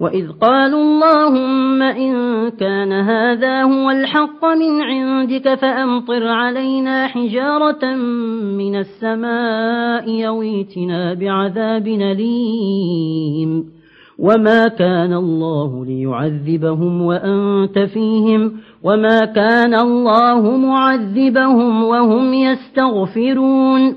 وإذ قالوا اللهم إن كان هذا هو الحق من عندك فأمطر علينا حجارة من السماء يويتنا بعذاب نليم وما كان الله ليعذبهم وأنت فيهم وما كان الله معذبهم وهم يستغفرون